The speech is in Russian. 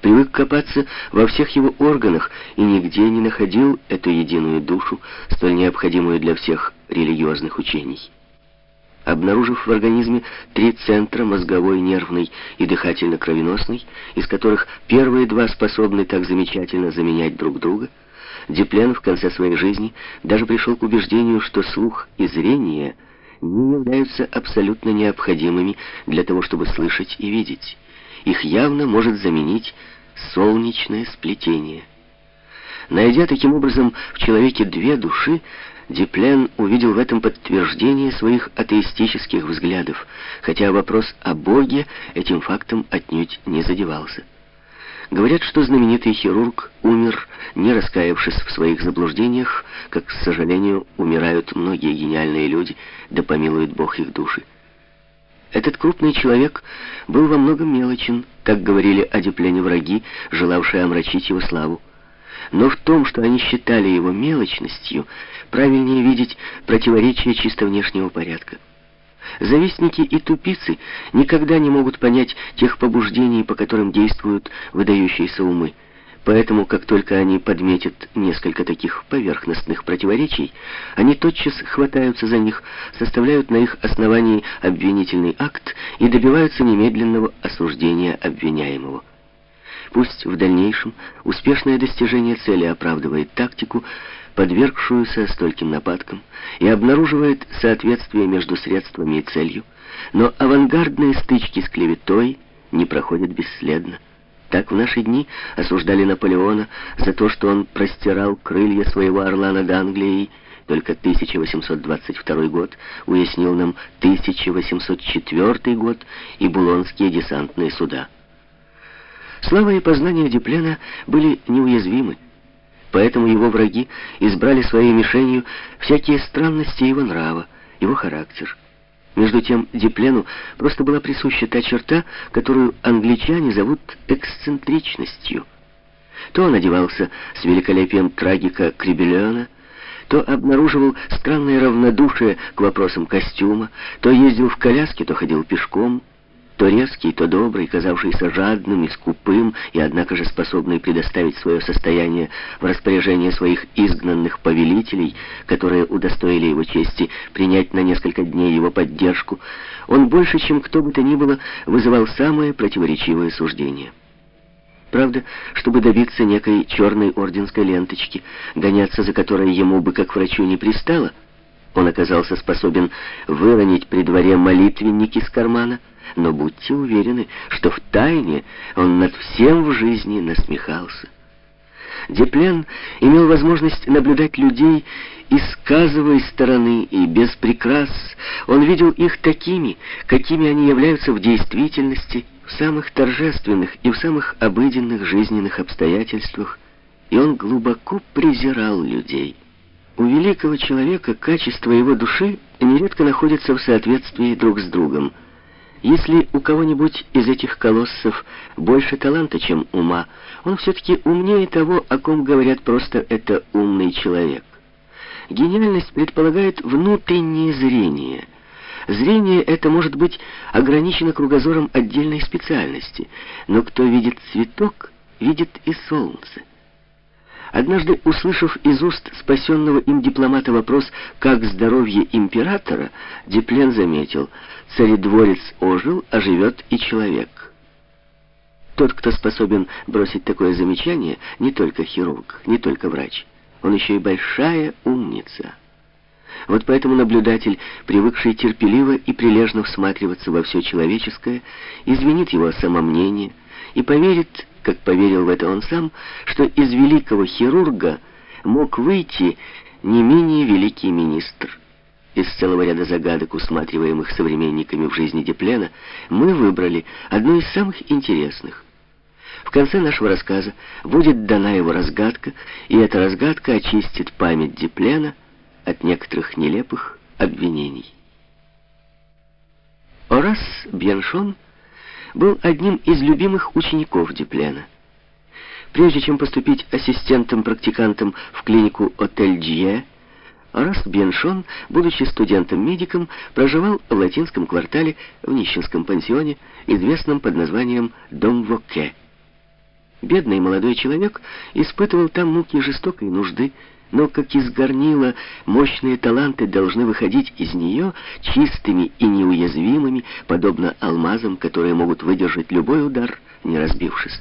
привык копаться во всех его органах и нигде не находил эту единую душу, столь необходимую для всех религиозных учений. Обнаружив в организме три центра, мозговой, нервный и дыхательно-кровеносный, из которых первые два способны так замечательно заменять друг друга, Диплен в конце своей жизни даже пришел к убеждению, что слух и зрение не являются абсолютно необходимыми для того, чтобы слышать и видеть. Их явно может заменить солнечное сплетение. Найдя таким образом в человеке две души, Диплен увидел в этом подтверждение своих атеистических взглядов, хотя вопрос о Боге этим фактом отнюдь не задевался. Говорят, что знаменитый хирург умер, не раскаявшись в своих заблуждениях, как, к сожалению, умирают многие гениальные люди, да помилует Бог их души. Этот крупный человек был во многом мелочен, так говорили о Диплене враги, желавшие омрачить его славу. Но в том, что они считали его мелочностью, правильнее видеть противоречие чисто внешнего порядка. Завистники и тупицы никогда не могут понять тех побуждений, по которым действуют выдающиеся умы. Поэтому, как только они подметят несколько таких поверхностных противоречий, они тотчас хватаются за них, составляют на их основании обвинительный акт и добиваются немедленного осуждения обвиняемого. Пусть в дальнейшем успешное достижение цели оправдывает тактику, подвергшуюся стольким нападкам, и обнаруживает соответствие между средствами и целью, но авангардные стычки с клеветой не проходят бесследно. Так в наши дни осуждали Наполеона за то, что он простирал крылья своего орла над Англией, только 1822 год уяснил нам 1804 год и Булонские десантные суда. Слава и познания Диплена были неуязвимы, поэтому его враги избрали своей мишенью всякие странности его нрава, его характер. Между тем Диплену просто была присуща та черта, которую англичане зовут эксцентричностью. То он одевался с великолепием трагика Крибелена, то обнаруживал странное равнодушие к вопросам костюма, то ездил в коляске, то ходил пешком — то резкий, то добрый, казавшийся жадным и скупым, и однако же способный предоставить свое состояние в распоряжение своих изгнанных повелителей, которые удостоили его чести принять на несколько дней его поддержку, он больше, чем кто бы то ни было, вызывал самые противоречивые суждения. Правда, чтобы добиться некой черной орденской ленточки, гоняться за которой ему бы как врачу не пристало, он оказался способен выронить при дворе молитвенник из кармана, но будьте уверены, что в тайне он над всем в жизни насмехался. Деплен имел возможность наблюдать людей из сказовой стороны и без прикрас. Он видел их такими, какими они являются в действительности, в самых торжественных и в самых обыденных жизненных обстоятельствах, и он глубоко презирал людей. У великого человека качество его души нередко находится в соответствии друг с другом – если у кого-нибудь из этих колоссов больше таланта, чем ума, он все-таки умнее того, о ком говорят просто «это умный человек». Гениальность предполагает внутреннее зрение. Зрение это может быть ограничено кругозором отдельной специальности, но кто видит цветок, видит и солнце. Однажды, услышав из уст спасенного им дипломата вопрос «Как здоровье императора?», Диплен заметил «Царедворец ожил, а живет и человек». Тот, кто способен бросить такое замечание, не только хирург, не только врач. Он еще и большая умница. Вот поэтому наблюдатель, привыкший терпеливо и прилежно всматриваться во все человеческое, извинит его самомнение и поверит как поверил в это он сам, что из великого хирурга мог выйти не менее великий министр. Из целого ряда загадок, усматриваемых современниками в жизни Деплена, мы выбрали одну из самых интересных. В конце нашего рассказа будет дана его разгадка, и эта разгадка очистит память Деплена от некоторых нелепых обвинений. Орас Бьяншон — был одним из любимых учеников Диплена. Прежде чем поступить ассистентом-практикантом в клинику «Отель Джье», Раст Беншон, будучи студентом-медиком, проживал в латинском квартале в нищенском пансионе, известном под названием «Дом Воке». Бедный молодой человек испытывал там муки жестокой нужды, но как из горнила мощные таланты должны выходить из нее чистыми и неуязвимыми, подобно алмазам, которые могут выдержать любой удар, не разбившись.